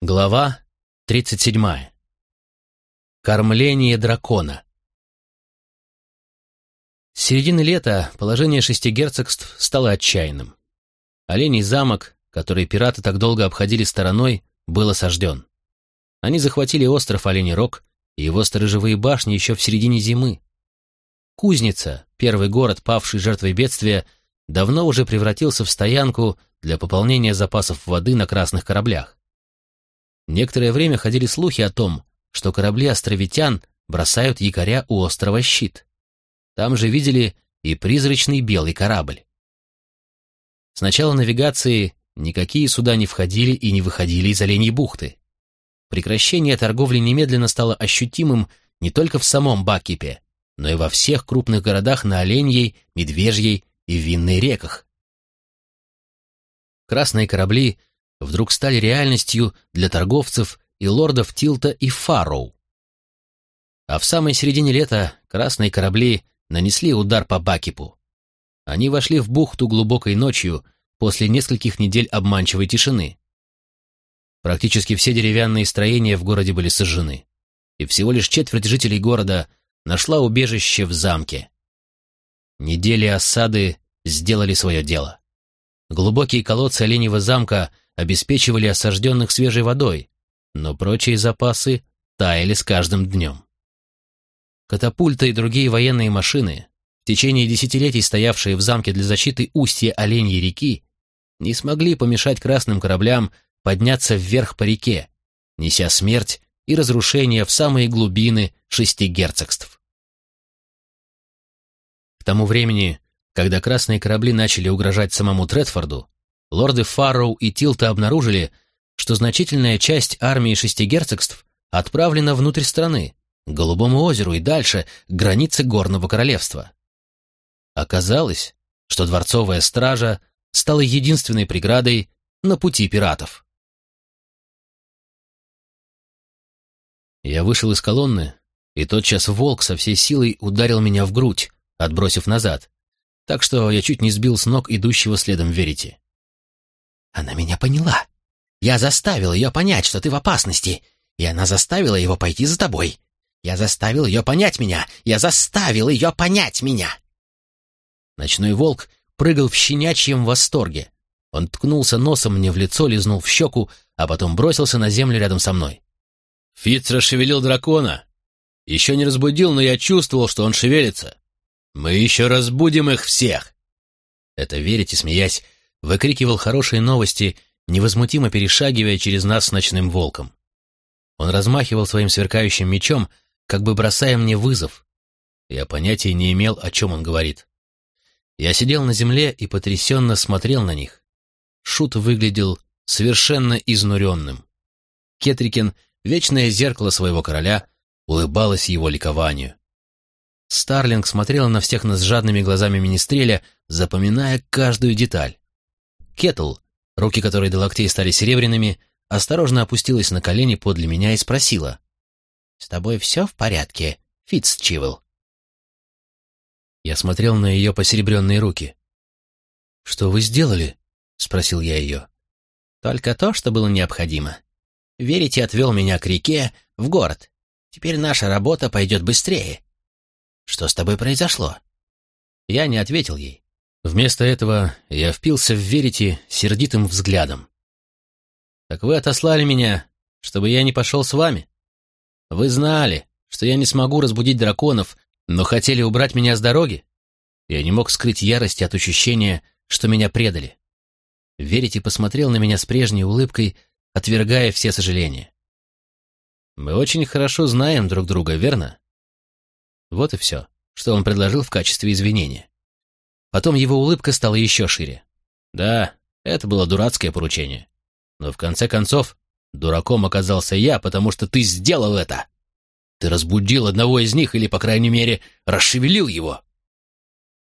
Глава 37. Кормление дракона. С середины лета положение шести герцогств стало отчаянным. Оленей замок, который пираты так долго обходили стороной, был осажден. Они захватили остров Оленей Рог и его сторожевые башни еще в середине зимы. Кузница, первый город, павший жертвой бедствия, давно уже превратился в стоянку для пополнения запасов воды на красных кораблях. Некоторое время ходили слухи о том, что корабли островитян бросают якоря у острова Щит. Там же видели и призрачный белый корабль. С начала навигации никакие суда не входили и не выходили из Оленьей бухты. Прекращение торговли немедленно стало ощутимым не только в самом Бакипе, но и во всех крупных городах на Оленьей, Медвежьей и Винной реках. Красные корабли вдруг стали реальностью для торговцев и лордов Тилта и Фарроу. А в самой середине лета красные корабли нанесли удар по Бакипу. Они вошли в бухту глубокой ночью после нескольких недель обманчивой тишины. Практически все деревянные строения в городе были сожжены, и всего лишь четверть жителей города нашла убежище в замке. Недели осады сделали свое дело. Глубокие колодцы Оленьего замка обеспечивали осажденных свежей водой, но прочие запасы таяли с каждым днем. Катапульты и другие военные машины, в течение десятилетий стоявшие в замке для защиты устья Оленьей реки, не смогли помешать красным кораблям подняться вверх по реке, неся смерть и разрушение в самые глубины шести герцогств. К тому времени когда красные корабли начали угрожать самому Тредфорду, лорды Фарроу и Тилта обнаружили, что значительная часть армии шести герцогств отправлена внутрь страны, к Голубому озеру и дальше, к границе Горного Королевства. Оказалось, что дворцовая стража стала единственной преградой на пути пиратов. Я вышел из колонны, и тотчас волк со всей силой ударил меня в грудь, отбросив назад так что я чуть не сбил с ног идущего следом Верите. «Она меня поняла. Я заставил ее понять, что ты в опасности, и она заставила его пойти за тобой. Я заставил ее понять меня. Я заставил ее понять меня!» Ночной волк прыгал в щенячьем восторге. Он ткнулся носом мне в лицо, лизнул в щеку, а потом бросился на землю рядом со мной. Фитц расшевелил дракона. Еще не разбудил, но я чувствовал, что он шевелится. Мы еще разбудим их всех!» Это верите, смеясь, выкрикивал хорошие новости, невозмутимо перешагивая через нас с ночным волком. Он размахивал своим сверкающим мечом, как бы бросая мне вызов. Я понятия не имел, о чем он говорит. Я сидел на земле и потрясенно смотрел на них. Шут выглядел совершенно изнуренным. Кетрикин, вечное зеркало своего короля, улыбалось его ликованию. Старлинг смотрела на всех нас жадными глазами министреля, запоминая каждую деталь. Кетл, руки которой до локтей стали серебряными, осторожно опустилась на колени подле меня и спросила. «С тобой все в порядке, Фитцчивл?» Я смотрел на ее посеребренные руки. «Что вы сделали?» — спросил я ее. «Только то, что было необходимо. Верите отвел меня к реке, в город. Теперь наша работа пойдет быстрее. Что с тобой произошло?» Я не ответил ей. Вместо этого я впился в Верите сердитым взглядом. «Так вы отослали меня, чтобы я не пошел с вами? Вы знали, что я не смогу разбудить драконов, но хотели убрать меня с дороги? Я не мог скрыть ярости от ощущения, что меня предали. Верите посмотрел на меня с прежней улыбкой, отвергая все сожаления. Мы очень хорошо знаем друг друга, верно? Вот и все, что он предложил в качестве извинения. Потом его улыбка стала еще шире. Да, это было дурацкое поручение. Но в конце концов, дураком оказался я, потому что ты сделал это. Ты разбудил одного из них или, по крайней мере, расшевелил его.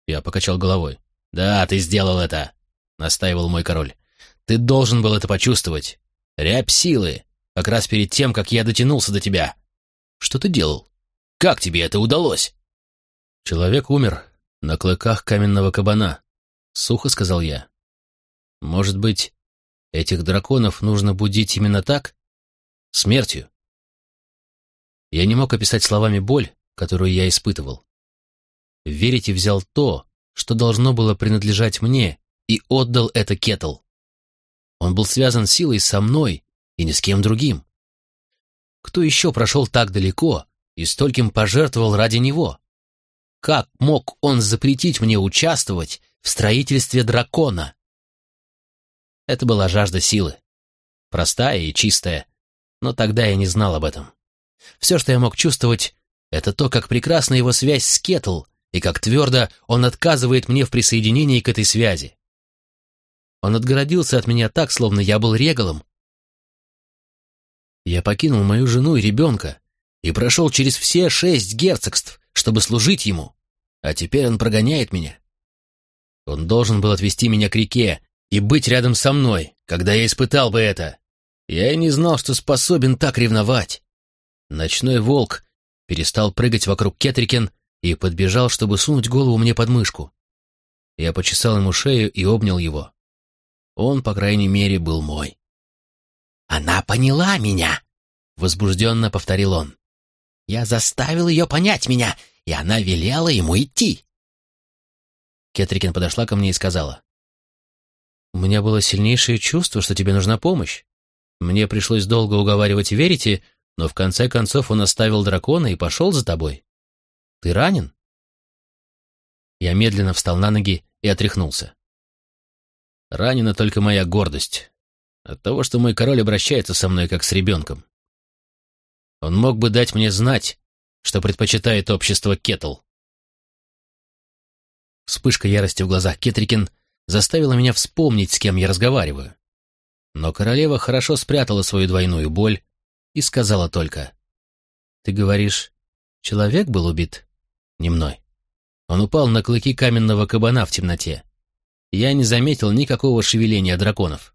Я покачал головой. «Да, ты сделал это», — настаивал мой король. «Ты должен был это почувствовать. Рябь силы, как раз перед тем, как я дотянулся до тебя. Что ты делал?» Как тебе это удалось?» «Человек умер на клыках каменного кабана», — сухо сказал я. «Может быть, этих драконов нужно будить именно так, Смертью. Я не мог описать словами боль, которую я испытывал. Верите взял то, что должно было принадлежать мне, и отдал это Кетл. Он был связан силой со мной и ни с кем другим. Кто еще прошел так далеко и стольким пожертвовал ради него? Как мог он запретить мне участвовать в строительстве дракона? Это была жажда силы. Простая и чистая, но тогда я не знал об этом. Все, что я мог чувствовать, это то, как прекрасна его связь с Кетл, и как твердо он отказывает мне в присоединении к этой связи. Он отгородился от меня так, словно я был регалом. Я покинул мою жену и ребенка и прошел через все шесть герцогств, чтобы служить ему, а теперь он прогоняет меня. Он должен был отвести меня к реке и быть рядом со мной, когда я испытал бы это. Я и не знал, что способен так ревновать. Ночной волк перестал прыгать вокруг Кетрикен и подбежал, чтобы сунуть голову мне под мышку. Я почесал ему шею и обнял его. Он, по крайней мере, был мой. «Она поняла меня!» — возбужденно повторил он. «Я заставил ее понять меня, и она велела ему идти!» Кетрикин подошла ко мне и сказала. «У меня было сильнейшее чувство, что тебе нужна помощь. Мне пришлось долго уговаривать верите, но в конце концов он оставил дракона и пошел за тобой. Ты ранен?» Я медленно встал на ноги и отряхнулся. Ранена только моя гордость. От того, что мой король обращается со мной как с ребенком. Он мог бы дать мне знать, что предпочитает общество Кетл. Вспышка ярости в глазах Кетрикин заставила меня вспомнить, с кем я разговариваю. Но королева хорошо спрятала свою двойную боль и сказала только, «Ты говоришь, человек был убит? Не мной. Он упал на клыки каменного кабана в темноте я не заметил никакого шевеления драконов.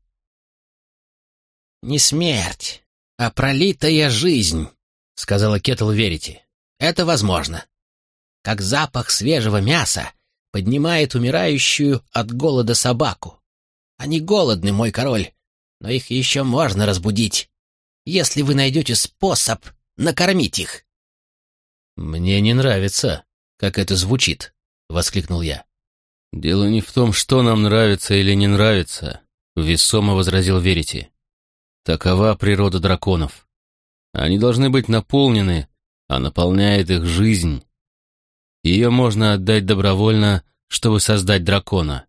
«Не смерть, а пролитая жизнь», — сказала Кетл Верити. «Это возможно. Как запах свежего мяса поднимает умирающую от голода собаку. Они голодны, мой король, но их еще можно разбудить, если вы найдете способ накормить их». «Мне не нравится, как это звучит», — воскликнул я. «Дело не в том, что нам нравится или не нравится», — весомо возразил Верити. «Такова природа драконов. Они должны быть наполнены, а наполняет их жизнь. Ее можно отдать добровольно, чтобы создать дракона.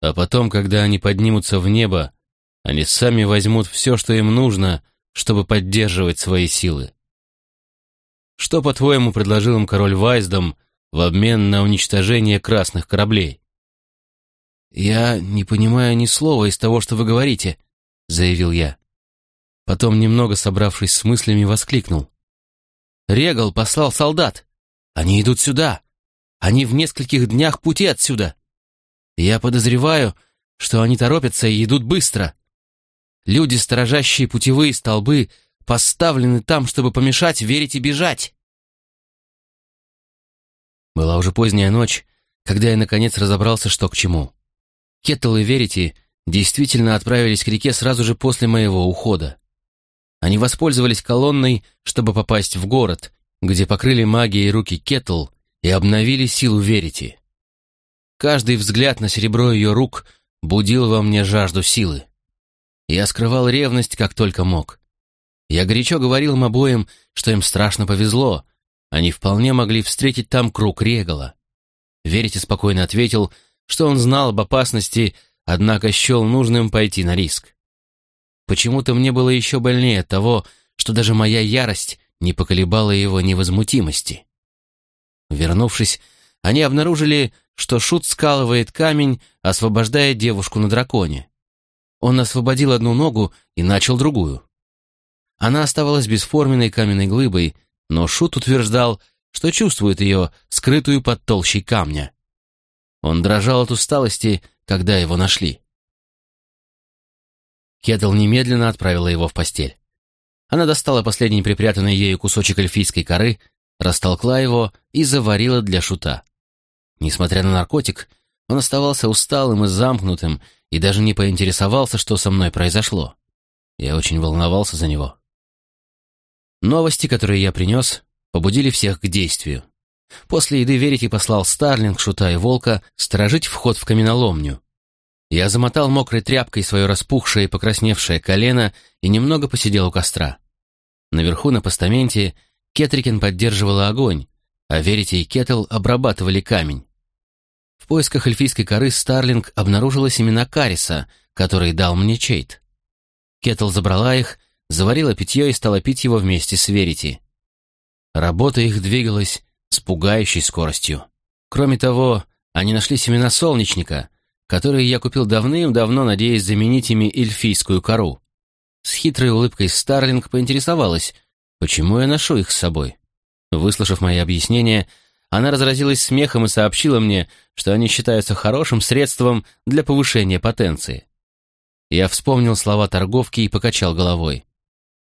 А потом, когда они поднимутся в небо, они сами возьмут все, что им нужно, чтобы поддерживать свои силы. Что, по-твоему, предложил им король Вайсдом, — в обмен на уничтожение красных кораблей. «Я не понимаю ни слова из того, что вы говорите», — заявил я. Потом, немного собравшись с мыслями, воскликнул. «Регал послал солдат! Они идут сюда! Они в нескольких днях пути отсюда! Я подозреваю, что они торопятся и идут быстро. Люди, сторожащие путевые столбы, поставлены там, чтобы помешать верить и бежать. Была уже поздняя ночь, когда я наконец разобрался, что к чему. Кеттл и Верити действительно отправились к реке сразу же после моего ухода. Они воспользовались колонной, чтобы попасть в город, где покрыли магией руки Кеттл и обновили силу Верити. Каждый взгляд на серебро ее рук будил во мне жажду силы. Я скрывал ревность, как только мог. Я горячо говорил им обоим, что им страшно повезло, они вполне могли встретить там круг Регала. Верите спокойно ответил, что он знал об опасности, однако счел нужным пойти на риск. Почему-то мне было еще больнее того, что даже моя ярость не поколебала его невозмутимости. Вернувшись, они обнаружили, что Шут скалывает камень, освобождая девушку на драконе. Он освободил одну ногу и начал другую. Она оставалась бесформенной каменной глыбой, но Шут утверждал, что чувствует ее, скрытую под толщей камня. Он дрожал от усталости, когда его нашли. Кетл немедленно отправила его в постель. Она достала последний припрятанный ею кусочек эльфийской коры, растолкла его и заварила для шута. Несмотря на наркотик, он оставался усталым и замкнутым и даже не поинтересовался, что со мной произошло. Я очень волновался за него. Новости, которые я принес, побудили всех к действию. После еды Верити послал Старлинг, Шута и Волка сторожить вход в каменоломню. Я замотал мокрой тряпкой свое распухшее и покрасневшее колено и немного посидел у костра. Наверху на постаменте Кетрикин поддерживала огонь, а Верити и Кетл обрабатывали камень. В поисках эльфийской коры Старлинг обнаружила семена кариса, которые дал мне Чейт. Кетл забрала их, заварила питье и стала пить его вместе с Верити. Работа их двигалась с пугающей скоростью. Кроме того, они нашли семена солнечника, которые я купил давным-давно, надеясь заменить ими эльфийскую кору. С хитрой улыбкой Старлинг поинтересовалась, почему я ношу их с собой. Выслушав мои объяснения, она разразилась смехом и сообщила мне, что они считаются хорошим средством для повышения потенции. Я вспомнил слова торговки и покачал головой.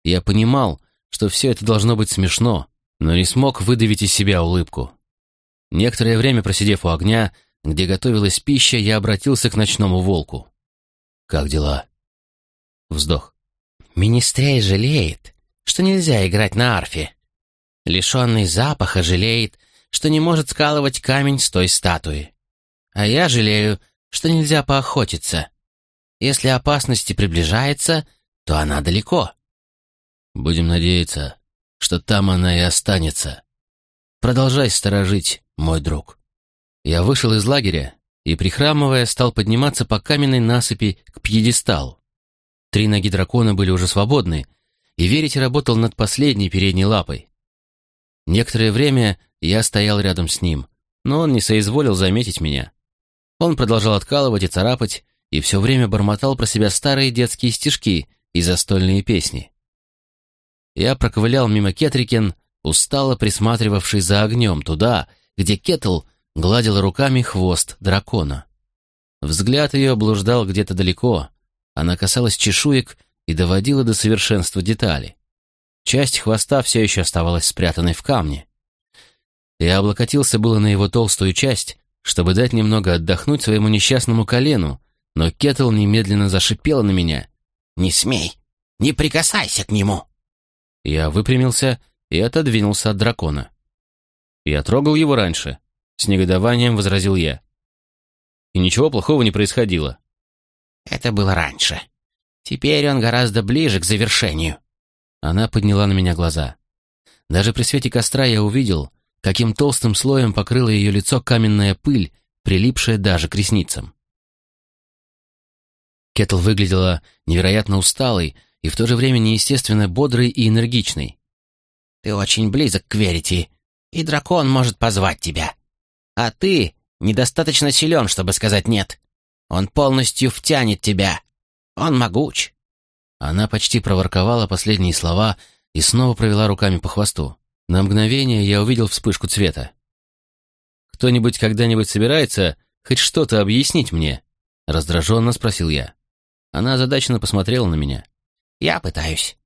Я понимал, что все это должно быть смешно, но не смог выдавить из себя улыбку. Некоторое время просидев у огня, где готовилась пища, я обратился к ночному волку. «Как дела?» Вздох. «Министрей жалеет, что нельзя играть на арфе. Лишенный запаха жалеет, что не может скалывать камень с той статуи. А я жалею, что нельзя поохотиться. Если опасность приближается, то она далеко». «Будем надеяться, что там она и останется. Продолжай сторожить, мой друг. Я вышел из лагеря и, прихрамывая, стал подниматься по каменной насыпи к пьедесталу. Три ноги дракона были уже свободны, и Верите работал над последней передней лапой. Некоторое время я стоял рядом с ним, но он не соизволил заметить меня. Он продолжал откалывать и царапать, и все время бормотал про себя старые детские стишки и застольные песни. Я проковылял мимо Кетрикен, устало присматривавший за огнем туда, где Кетл гладила руками хвост дракона. Взгляд ее блуждал где-то далеко, она касалась чешуек и доводила до совершенства детали. Часть хвоста все еще оставалась спрятанной в камне. Я облокотился было на его толстую часть, чтобы дать немного отдохнуть своему несчастному колену, но Кетл немедленно зашипела на меня. «Не смей! Не прикасайся к нему!» Я выпрямился и отодвинулся от дракона. Я трогал его раньше, с негодованием возразил я. И ничего плохого не происходило. Это было раньше. Теперь он гораздо ближе к завершению. Она подняла на меня глаза. Даже при свете костра я увидел, каким толстым слоем покрыла ее лицо каменная пыль, прилипшая даже к ресницам. Кетл выглядела невероятно усталой, и в то же время неестественно бодрый и энергичный. «Ты очень близок к Верити, и дракон может позвать тебя. А ты недостаточно силен, чтобы сказать «нет». Он полностью втянет тебя. Он могуч». Она почти проворковала последние слова и снова провела руками по хвосту. На мгновение я увидел вспышку цвета. «Кто-нибудь когда-нибудь собирается хоть что-то объяснить мне?» — раздраженно спросил я. Она озадаченно посмотрела на меня. Я пытаюсь.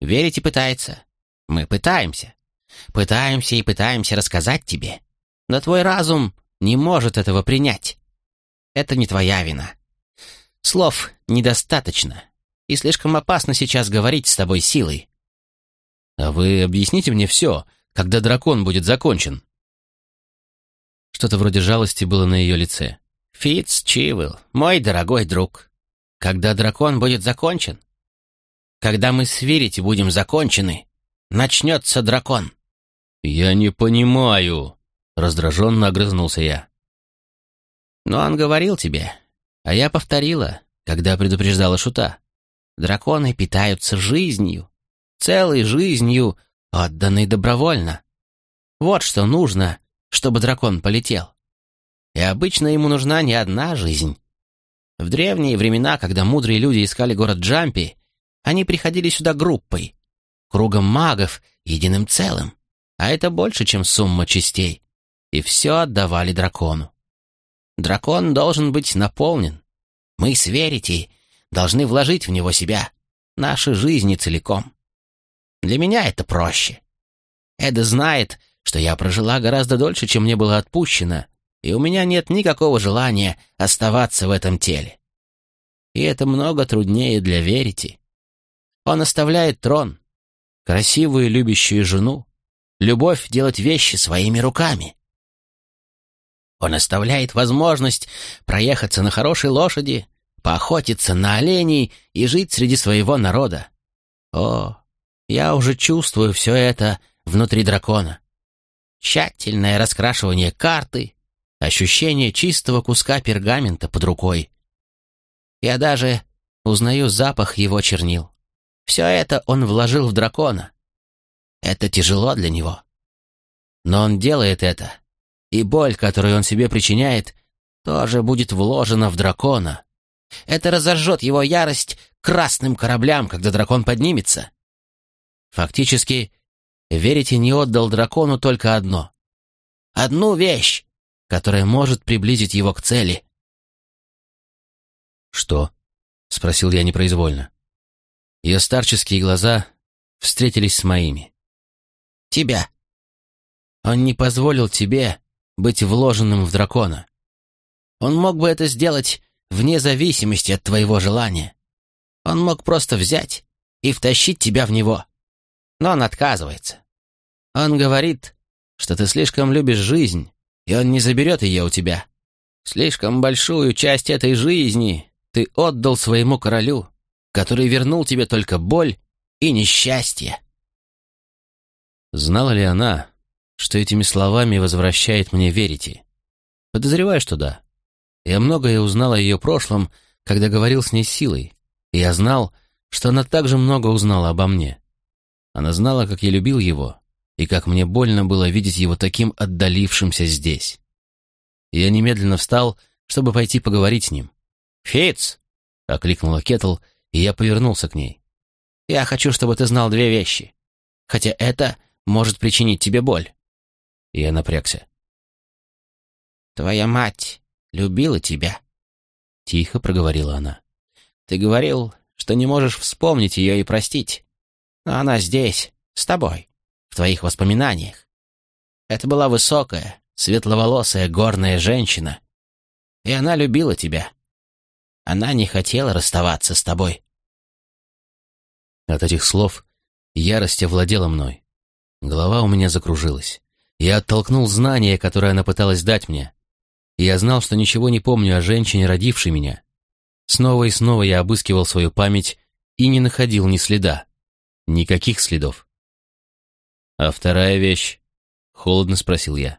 Верите пытается. Мы пытаемся. Пытаемся и пытаемся рассказать тебе. Но твой разум не может этого принять. Это не твоя вина. Слов недостаточно. И слишком опасно сейчас говорить с тобой силой. А вы объясните мне все, когда дракон будет закончен. Что-то вроде жалости было на ее лице. Фитц Чивил, мой дорогой друг, когда дракон будет закончен, когда мы с Вирити будем закончены, начнется дракон». «Я не понимаю», — раздраженно огрызнулся я. «Но он говорил тебе, а я повторила, когда предупреждала Шута. Драконы питаются жизнью, целой жизнью, отданной добровольно. Вот что нужно, чтобы дракон полетел. И обычно ему нужна не одна жизнь. В древние времена, когда мудрые люди искали город Джампи, они приходили сюда группой, кругом магов, единым целым. А это больше, чем сумма частей. И все отдавали дракону. Дракон должен быть наполнен. Мы с Верити должны вложить в него себя, наши жизни целиком. Для меня это проще. Эда знает, что я прожила гораздо дольше, чем мне было отпущено, и у меня нет никакого желания оставаться в этом теле. И это много труднее для Верити. Он оставляет трон. красивую любящую жену, любовь делать вещи своими руками. Он оставляет возможность проехаться на хорошей лошади, поохотиться на оленей и жить среди своего народа. О, я уже чувствую все это внутри дракона. Тщательное раскрашивание карты, ощущение чистого куска пергамента под рукой. Я даже узнаю запах его чернил. Все это он вложил в дракона. Это тяжело для него. Но он делает это, и боль, которую он себе причиняет, тоже будет вложена в дракона. Это разожжет его ярость красным кораблям, когда дракон поднимется. Фактически, Верите не отдал дракону только одно. Одну вещь, которая может приблизить его к цели. «Что?» — спросил я непроизвольно. Ее старческие глаза встретились с моими. «Тебя. Он не позволил тебе быть вложенным в дракона. Он мог бы это сделать вне зависимости от твоего желания. Он мог просто взять и втащить тебя в него. Но он отказывается. Он говорит, что ты слишком любишь жизнь, и он не заберет ее у тебя. Слишком большую часть этой жизни ты отдал своему королю, который вернул тебе только боль и несчастье. Знала ли она, что этими словами возвращает мне верите? Подозреваю, что да. Я многое узнал о ее прошлом, когда говорил с ней силой, и я знал, что она также много узнала обо мне. Она знала, как я любил его, и как мне больно было видеть его таким отдалившимся здесь. Я немедленно встал, чтобы пойти поговорить с ним. «Фиц!» — окликнула Кетл, и я повернулся к ней. «Я хочу, чтобы ты знал две вещи. Хотя это может причинить тебе боль». Я напрягся. «Твоя мать любила тебя», — тихо проговорила она. «Ты говорил, что не можешь вспомнить ее и простить. Но она здесь, с тобой, в твоих воспоминаниях. Это была высокая, светловолосая горная женщина, и она любила тебя. Она не хотела расставаться с тобой. От этих слов ярость овладела мной. Голова у меня закружилась. Я оттолкнул знание, которое она пыталась дать мне. Я знал, что ничего не помню о женщине, родившей меня. Снова и снова я обыскивал свою память и не находил ни следа. Никаких следов. «А вторая вещь?» — холодно спросил я.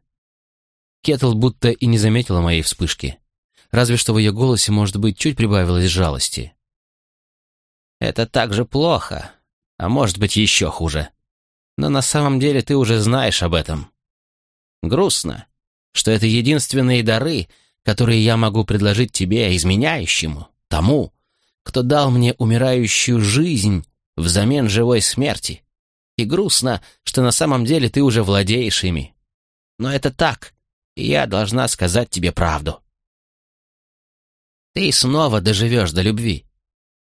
Кетл будто и не заметила моей вспышки. Разве что в ее голосе, может быть, чуть прибавилось жалости. «Это так же плохо, а может быть, еще хуже. Но на самом деле ты уже знаешь об этом. Грустно, что это единственные дары, которые я могу предложить тебе, изменяющему, тому, кто дал мне умирающую жизнь взамен живой смерти. И грустно, что на самом деле ты уже владеешь ими. Но это так, и я должна сказать тебе правду. Ты снова доживешь до любви.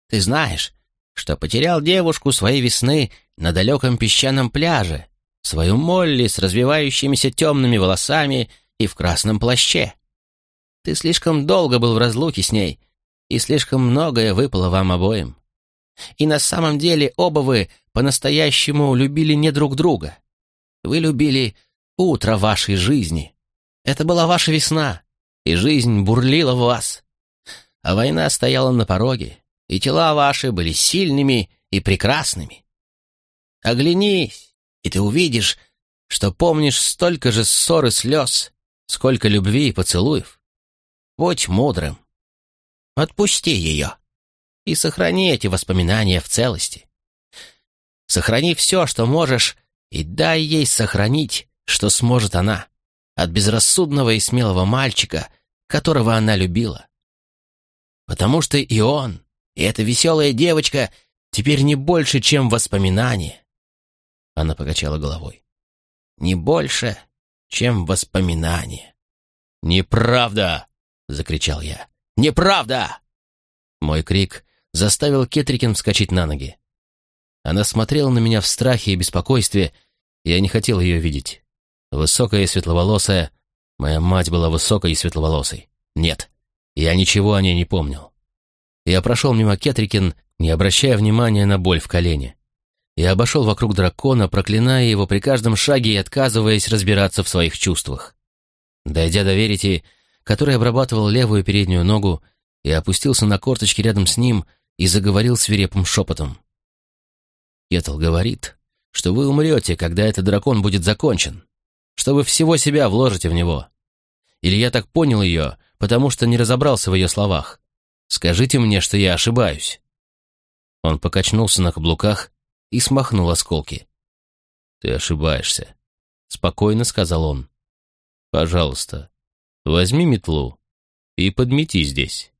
Ты знаешь, что потерял девушку своей весны на далеком песчаном пляже, свою Молли с развивающимися темными волосами и в красном плаще. Ты слишком долго был в разлуке с ней, и слишком многое выпало вам обоим. И на самом деле оба вы по-настоящему любили не друг друга. Вы любили утро вашей жизни. Это была ваша весна, и жизнь бурлила в вас. А война стояла на пороге, и тела ваши были сильными и прекрасными. Оглянись, и ты увидишь, что помнишь столько же ссор и слез, сколько любви и поцелуев. Будь мудрым. Отпусти ее и сохрани эти воспоминания в целости. Сохрани все, что можешь, и дай ей сохранить, что сможет она, от безрассудного и смелого мальчика, которого она любила. Потому что и он, и эта веселая девочка теперь не больше, чем воспоминания. Она покачала головой. Не больше, чем воспоминания. «Неправда!» — закричал я. «Неправда!» Мой крик заставил Кетрикин вскочить на ноги. Она смотрела на меня в страхе и беспокойстве, и я не хотел ее видеть. Высокая и светловолосая, моя мать была высокой и светловолосой. Нет, я ничего о ней не помнил. Я прошел мимо Кетрикин, не обращая внимания на боль в колене. Я обошел вокруг дракона, проклиная его при каждом шаге и отказываясь разбираться в своих чувствах. Дойдя до Верити, который обрабатывал левую переднюю ногу, я опустился на корточки рядом с ним и заговорил свирепым шепотом. Кетл говорит, что вы умрете, когда этот дракон будет закончен, что вы всего себя вложите в него. Или я так понял ее, потому что не разобрался в ее словах. Скажите мне, что я ошибаюсь». Он покачнулся на каблуках и смахнул осколки. «Ты ошибаешься», — спокойно сказал он. «Пожалуйста, возьми метлу и подмети здесь».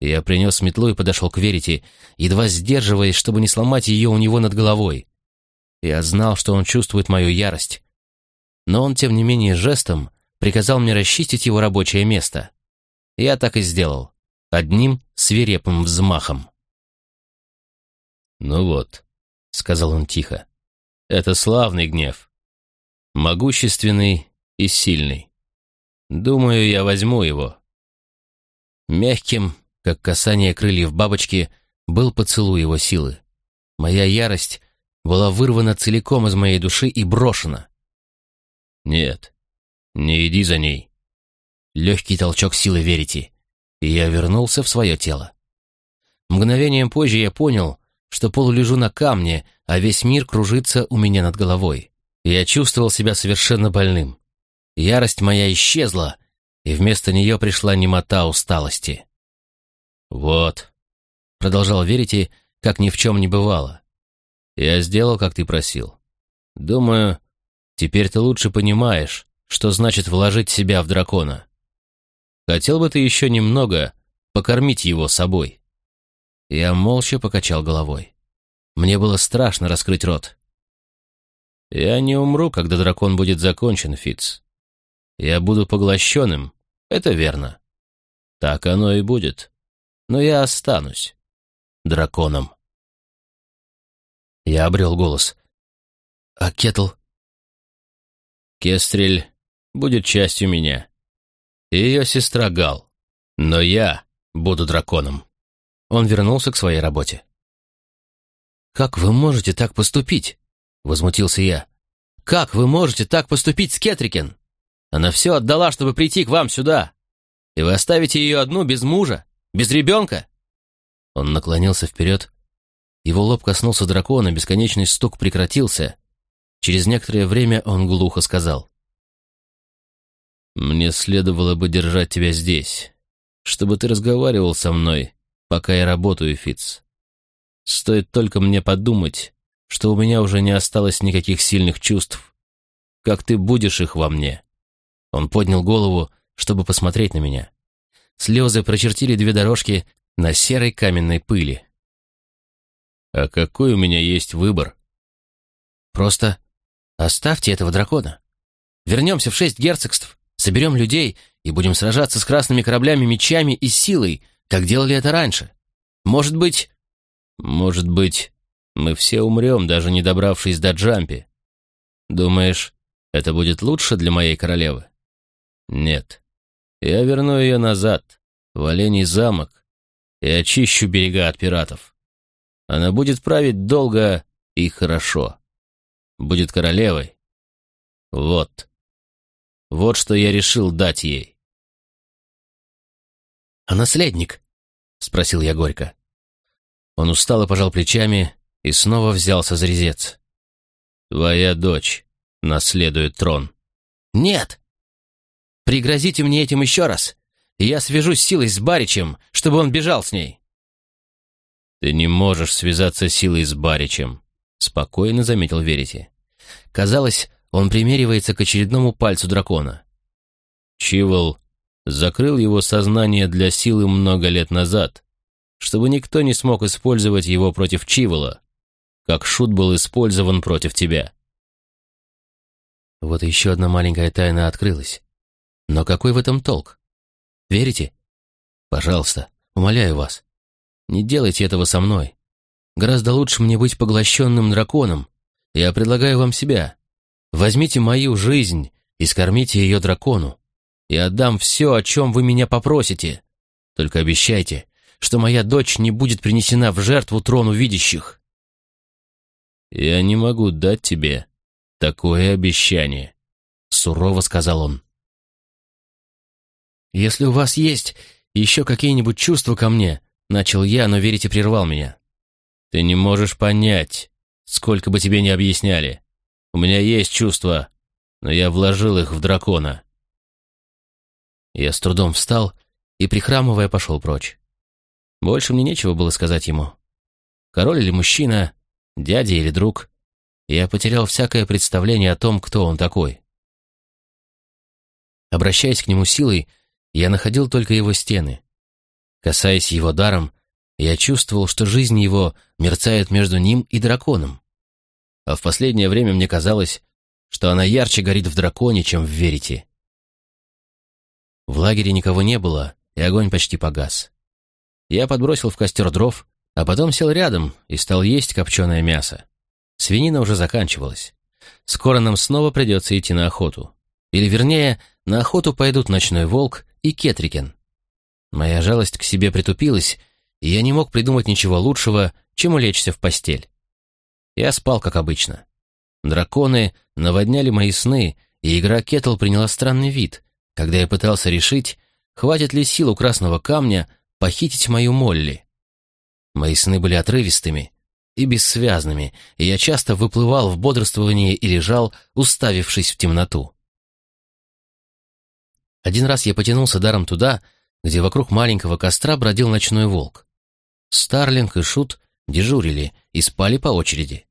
Я принес метлу и подошел к Верите, едва сдерживаясь, чтобы не сломать ее у него над головой. Я знал, что он чувствует мою ярость. Но он, тем не менее, жестом приказал мне расчистить его рабочее место. Я так и сделал, одним свирепым взмахом. «Ну вот», — сказал он тихо, — «это славный гнев, могущественный и сильный. Думаю, я возьму его». Мягким, как касание крыльев бабочки, был поцелуй его силы. Моя ярость была вырвана целиком из моей души и брошена. «Нет, не иди за ней». Легкий толчок силы верите, и я вернулся в свое тело. Мгновением позже я понял, что полулежу на камне, а весь мир кружится у меня над головой. Я чувствовал себя совершенно больным. Ярость моя исчезла, и вместо нее пришла немота усталости. «Вот», — продолжал Верите, как ни в чем не бывало. «Я сделал, как ты просил. Думаю, теперь ты лучше понимаешь, что значит вложить себя в дракона. Хотел бы ты еще немного покормить его собой?» Я молча покачал головой. Мне было страшно раскрыть рот. «Я не умру, когда дракон будет закончен, Фиц. Я буду поглощенным, это верно. Так оно и будет но я останусь драконом. Я обрел голос. А Кетл? Кестрель будет частью меня. И ее сестра Гал. Но я буду драконом. Он вернулся к своей работе. «Как вы можете так поступить?» — возмутился я. «Как вы можете так поступить с Кетрикен? Она все отдала, чтобы прийти к вам сюда. И вы оставите ее одну без мужа? Без ребенка?» Он наклонился вперед. Его лоб коснулся дракона, бесконечный стук прекратился. Через некоторое время он глухо сказал. «Мне следовало бы держать тебя здесь, чтобы ты разговаривал со мной, пока я работаю, Фиц. Стоит только мне подумать, что у меня уже не осталось никаких сильных чувств, как ты будешь их во мне». Он поднял голову, чтобы посмотреть на меня. Слезы прочертили две дорожки на серой каменной пыли. «А какой у меня есть выбор?» «Просто оставьте этого дракона. Вернемся в шесть герцогств, соберем людей и будем сражаться с красными кораблями мечами и силой, как делали это раньше. Может быть...» «Может быть, мы все умрем, даже не добравшись до Джампи. Думаешь, это будет лучше для моей королевы?» «Нет. Я верну ее назад, в Оленей замок, и очищу берега от пиратов. Она будет править долго и хорошо. Будет королевой. Вот. Вот что я решил дать ей. «А наследник?» — спросил я горько. Он устало пожал плечами и снова взялся за резец. «Твоя дочь наследует трон». «Нет!» Пригрозите мне этим еще раз, и я свяжусь силой с Баричем, чтобы он бежал с ней». «Ты не можешь связаться силой с Баричем», — спокойно заметил Верити. Казалось, он примеривается к очередному пальцу дракона. Чивол закрыл его сознание для силы много лет назад, чтобы никто не смог использовать его против Чивола, как шут был использован против тебя. Вот еще одна маленькая тайна открылась. Но какой в этом толк? Верите? Пожалуйста, умоляю вас. Не делайте этого со мной. Гораздо лучше мне быть поглощенным драконом. Я предлагаю вам себя. Возьмите мою жизнь и скормите ее дракону. Я отдам все, о чем вы меня попросите. Только обещайте, что моя дочь не будет принесена в жертву трону видящих. «Я не могу дать тебе такое обещание», — сурово сказал он. «Если у вас есть еще какие-нибудь чувства ко мне», — начал я, но верите прервал меня. «Ты не можешь понять, сколько бы тебе ни объясняли. У меня есть чувства, но я вложил их в дракона». Я с трудом встал и, прихрамывая, пошел прочь. Больше мне нечего было сказать ему. Король или мужчина, дядя или друг, я потерял всякое представление о том, кто он такой. Обращаясь к нему силой, я находил только его стены. Касаясь его даром, я чувствовал, что жизнь его мерцает между ним и драконом. А в последнее время мне казалось, что она ярче горит в драконе, чем в верите. В лагере никого не было, и огонь почти погас. Я подбросил в костер дров, а потом сел рядом и стал есть копченое мясо. Свинина уже заканчивалась. Скоро нам снова придется идти на охоту. Или, вернее, на охоту пойдут ночной волк и Кетрикен. Моя жалость к себе притупилась, и я не мог придумать ничего лучшего, чем улечься в постель. Я спал, как обычно. Драконы наводняли мои сны, и игра Кетл приняла странный вид, когда я пытался решить, хватит ли сил у красного камня похитить мою Молли. Мои сны были отрывистыми и бессвязными, и я часто выплывал в бодрствование и лежал, уставившись в темноту. Один раз я потянулся даром туда, где вокруг маленького костра бродил ночной волк. Старлинг и Шут дежурили и спали по очереди.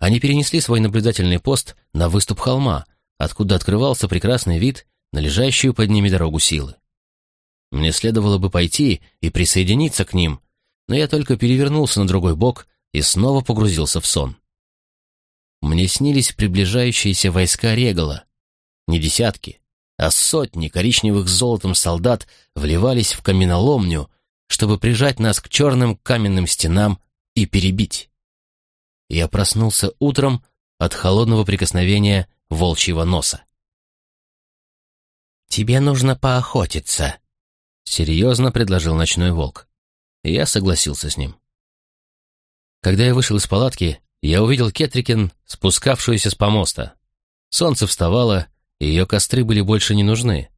Они перенесли свой наблюдательный пост на выступ холма, откуда открывался прекрасный вид на лежащую под ними дорогу силы. Мне следовало бы пойти и присоединиться к ним, но я только перевернулся на другой бок и снова погрузился в сон. Мне снились приближающиеся войска Регала. Не десятки, а сотни коричневых золотом солдат вливались в каменоломню, чтобы прижать нас к черным каменным стенам и перебить. Я проснулся утром от холодного прикосновения волчьего носа. «Тебе нужно поохотиться», — серьезно предложил ночной волк. Я согласился с ним. Когда я вышел из палатки, я увидел Кетрикен, спускавшуюся с помоста. Солнце вставало, ее костры были больше не нужны.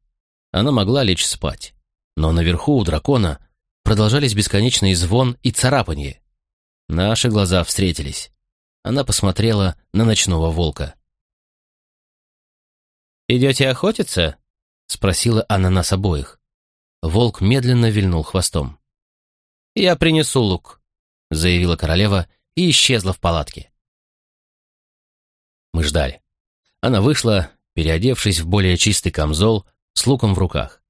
Она могла лечь спать. Но наверху у дракона продолжались бесконечный звон и царапанье. Наши глаза встретились. Она посмотрела на ночного волка. «Идете охотиться?» — спросила она нас обоих. Волк медленно вильнул хвостом. «Я принесу лук», — заявила королева и исчезла в палатке. Мы ждали. Она вышла, переодевшись в более чистый камзол, с луком в руках.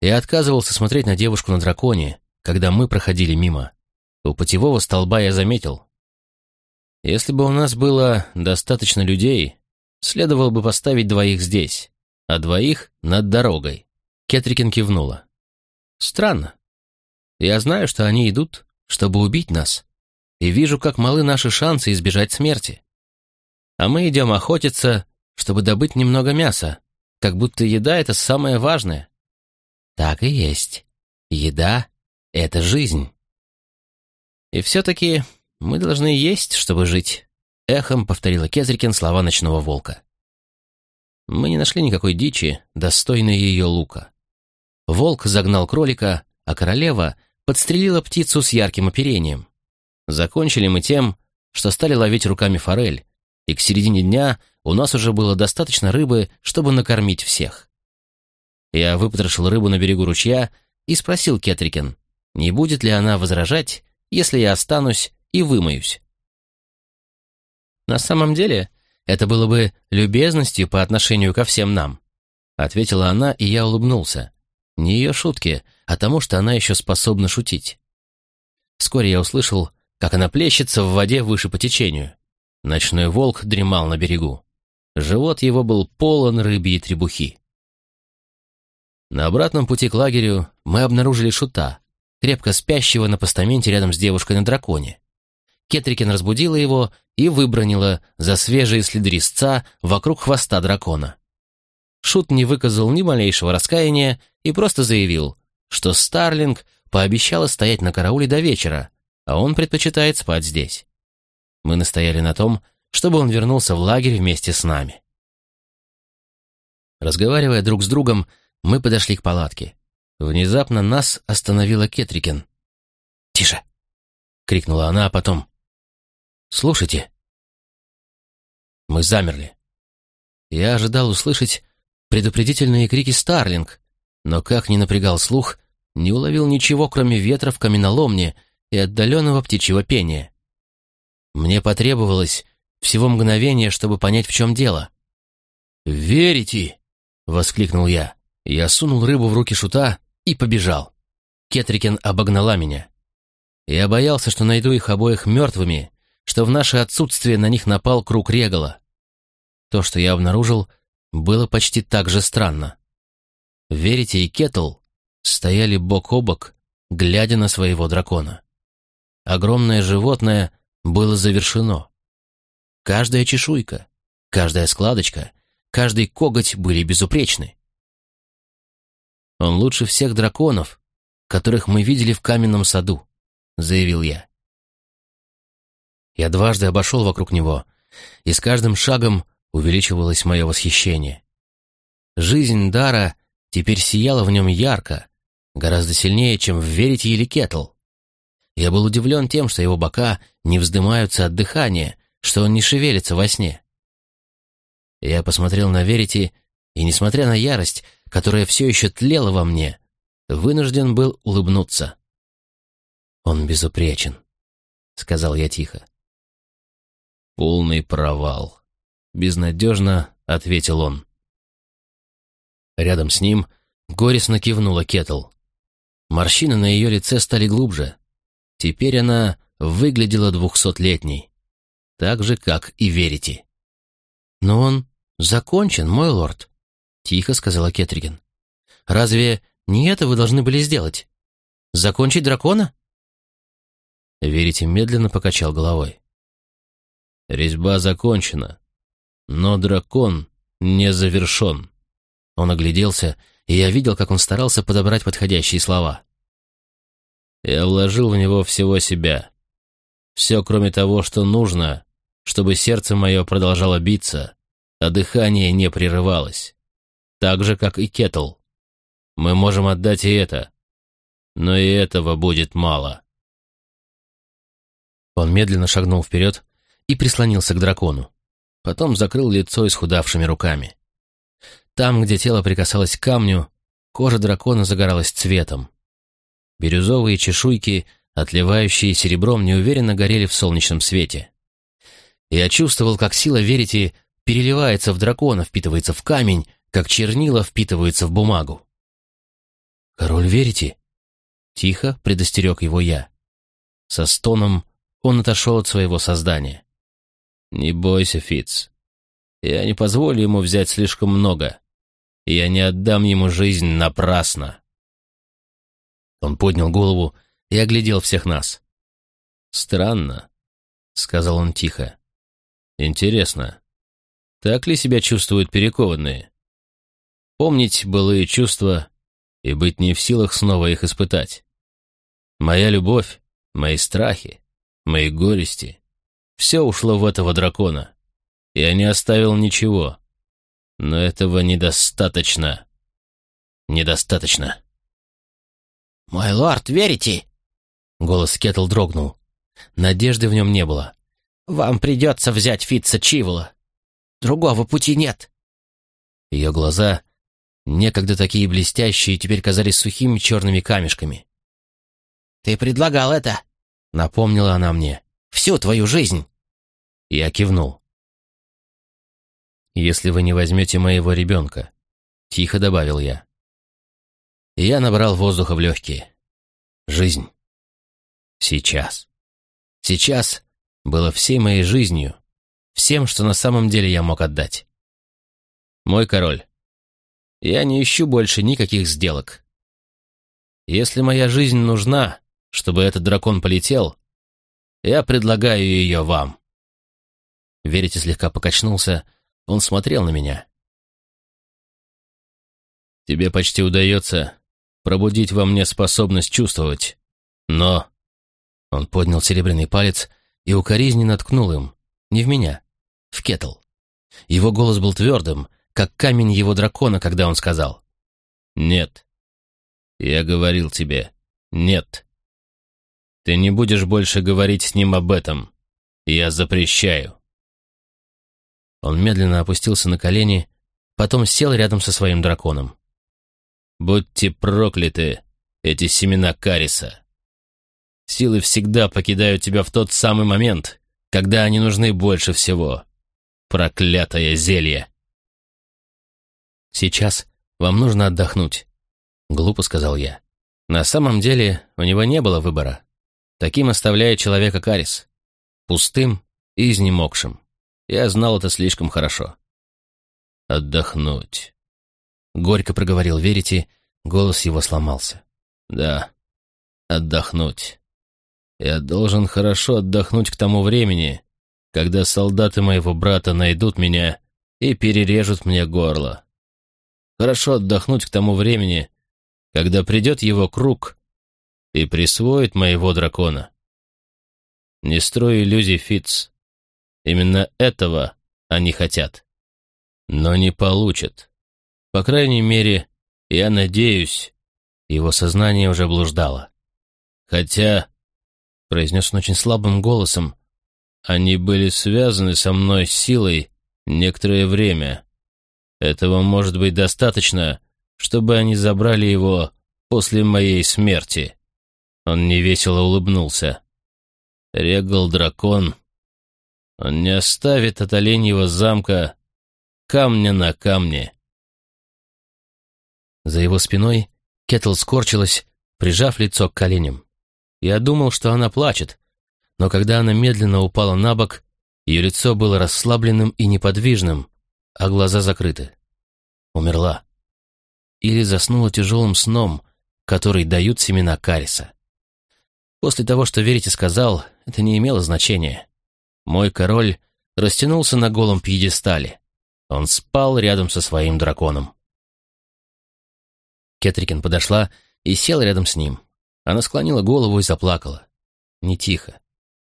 Я отказывался смотреть на девушку на драконе, когда мы проходили мимо. У путевого столба я заметил. Если бы у нас было достаточно людей, следовало бы поставить двоих здесь, а двоих над дорогой. Кетрикин кивнула. Странно. Я знаю, что они идут, чтобы убить нас, и вижу, как малы наши шансы избежать смерти. А мы идем охотиться чтобы добыть немного мяса, как будто еда — это самое важное. Так и есть. Еда — это жизнь. И все-таки мы должны есть, чтобы жить, — эхом повторила Кезрикин слова ночного волка. Мы не нашли никакой дичи, достойной ее лука. Волк загнал кролика, а королева подстрелила птицу с ярким оперением. Закончили мы тем, что стали ловить руками форель, и к середине дня у нас уже было достаточно рыбы, чтобы накормить всех. Я выпотрошил рыбу на берегу ручья и спросил Кетрикен, не будет ли она возражать, если я останусь и вымоюсь. «На самом деле, это было бы любезностью по отношению ко всем нам», ответила она, и я улыбнулся. Не ее шутки, а тому, что она еще способна шутить. Вскоре я услышал, как она плещется в воде выше по течению. Ночной волк дремал на берегу. Живот его был полон рыбьей требухи. На обратном пути к лагерю мы обнаружили шута, крепко спящего на постаменте рядом с девушкой на драконе. Кетрикин разбудила его и выбронила за свежие следы резца вокруг хвоста дракона. Шут не выказал ни малейшего раскаяния и просто заявил, что Старлинг пообещала стоять на карауле до вечера, а он предпочитает спать здесь. Мы настояли на том, чтобы он вернулся в лагерь вместе с нами. Разговаривая друг с другом, мы подошли к палатке. Внезапно нас остановила Кетрикен. «Тише!» — крикнула она, а потом... «Слушайте!» Мы замерли. Я ожидал услышать предупредительные крики «Старлинг», но как ни напрягал слух, не уловил ничего, кроме ветра в каменоломне и отдаленного птичьего пения. Мне потребовалось всего мгновение, чтобы понять, в чем дело. «Верите?» — воскликнул я. Я сунул рыбу в руки шута и побежал. Кетрикен обогнала меня. Я боялся, что найду их обоих мертвыми, что в наше отсутствие на них напал круг Регала. То, что я обнаружил, было почти так же странно. Верите и Кетл стояли бок о бок, глядя на своего дракона. Огромное животное было завершено. Каждая чешуйка, каждая складочка, каждый коготь были безупречны. Он лучше всех драконов, которых мы видели в каменном саду, заявил я. Я дважды обошел вокруг него, и с каждым шагом увеличивалось мое восхищение. Жизнь Дара теперь сияла в нем ярко, гораздо сильнее, чем в Верите или Кетл. Я был удивлен тем, что его бока не вздымаются от дыхания, что он не шевелится во сне. Я посмотрел на Верити, и, несмотря на ярость, которая все еще тлела во мне, вынужден был улыбнуться. «Он безупречен», — сказал я тихо. «Полный провал», — безнадежно ответил он. Рядом с ним горестно кивнула Кетл. Морщины на ее лице стали глубже. Теперь она выглядела двухсотлетней. Так же, как и Верите. «Но он закончен, мой лорд», — тихо сказала Кетриген. «Разве не это вы должны были сделать? Закончить дракона?» Верите медленно покачал головой. «Резьба закончена, но дракон не завершен». Он огляделся, и я видел, как он старался подобрать подходящие слова. Я вложил в него всего себя. Все, кроме того, что нужно, чтобы сердце мое продолжало биться, а дыхание не прерывалось. Так же, как и Кетл. Мы можем отдать и это, но и этого будет мало. Он медленно шагнул вперед и прислонился к дракону. Потом закрыл лицо исхудавшими руками. Там, где тело прикасалось к камню, кожа дракона загоралась цветом. Бирюзовые чешуйки, отливающие серебром, неуверенно горели в солнечном свете. Я чувствовал, как сила верите переливается в дракона, впитывается в камень, как чернила впитываются в бумагу. «Король верите?» Тихо предостерег его я. Со стоном он отошел от своего создания. «Не бойся, Фиц. Я не позволю ему взять слишком много. Я не отдам ему жизнь напрасно». Он поднял голову и оглядел всех нас. «Странно», — сказал он тихо. «Интересно, так ли себя чувствуют перекованные? Помнить былые чувства и быть не в силах снова их испытать. Моя любовь, мои страхи, мои горести — все ушло в этого дракона. Я не оставил ничего. Но этого недостаточно. Недостаточно. «Мой лорд, верите?» Голос Кетл дрогнул. Надежды в нем не было. «Вам придется взять Фитца Чивола. Другого пути нет». Ее глаза, некогда такие блестящие, теперь казались сухими черными камешками. «Ты предлагал это?» — напомнила она мне. «Всю твою жизнь». Я кивнул. «Если вы не возьмете моего ребенка», — тихо добавил я я набрал воздуха в легкие. Жизнь. Сейчас. Сейчас было всей моей жизнью, всем, что на самом деле я мог отдать. Мой король, я не ищу больше никаких сделок. Если моя жизнь нужна, чтобы этот дракон полетел, я предлагаю ее вам. Верите слегка покачнулся, он смотрел на меня. Тебе почти удается пробудить во мне способность чувствовать. Но...» Он поднял серебряный палец и укоризненно ткнул им. Не в меня, в Кетл. Его голос был твердым, как камень его дракона, когда он сказал «Нет». «Я говорил тебе, нет. Ты не будешь больше говорить с ним об этом. Я запрещаю». Он медленно опустился на колени, потом сел рядом со своим драконом. «Будьте прокляты, эти семена кариса. Силы всегда покидают тебя в тот самый момент, когда они нужны больше всего. Проклятое зелье!» «Сейчас вам нужно отдохнуть», — глупо сказал я. На самом деле у него не было выбора. Таким оставляет человека Карис. Пустым и изнемогшим. Я знал это слишком хорошо. «Отдохнуть», — горько проговорил Верити, голос его сломался. «Да, отдохнуть. Я должен хорошо отдохнуть к тому времени, когда солдаты моего брата найдут меня и перережут мне горло. Хорошо отдохнуть к тому времени, когда придет его круг и присвоит моего дракона. Не строй иллюзий, Фитц. Именно этого они хотят. Но не получат. По крайней мере, я надеюсь, его сознание уже блуждало. Хотя, — произнес он очень слабым голосом, — они были связаны со мной силой некоторое время. Этого может быть достаточно, чтобы они забрали его после моей смерти. Он невесело улыбнулся. Регал дракон. Он не оставит от оленьего замка камня на камне. За его спиной Кетл скорчилась, прижав лицо к коленям. Я думал, что она плачет, но когда она медленно упала на бок, ее лицо было расслабленным и неподвижным, а глаза закрыты. Умерла. Или заснула тяжелым сном, который дают семена кариса. После того, что Верите сказал, это не имело значения. Мой король растянулся на голом пьедестале. Он спал рядом со своим драконом. Кетрикин подошла и села рядом с ним. Она склонила голову и заплакала. Не тихо.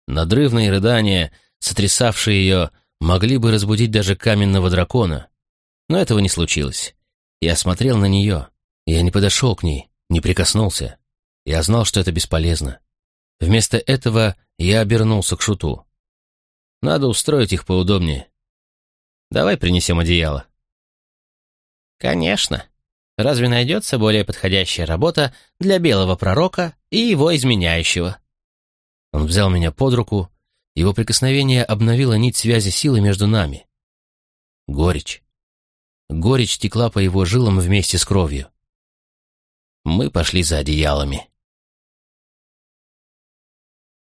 Надрывные рыдания, сотрясавшие ее, могли бы разбудить даже каменного дракона, но этого не случилось. Я смотрел на нее. Я не подошел к ней, не прикоснулся. Я знал, что это бесполезно. Вместо этого я обернулся к шуту. Надо устроить их поудобнее. Давай принесем одеяло. Конечно. Разве найдется более подходящая работа для белого пророка и его изменяющего? Он взял меня под руку, его прикосновение обновило нить связи силы между нами. Горечь. Горечь текла по его жилам вместе с кровью. Мы пошли за одеялами.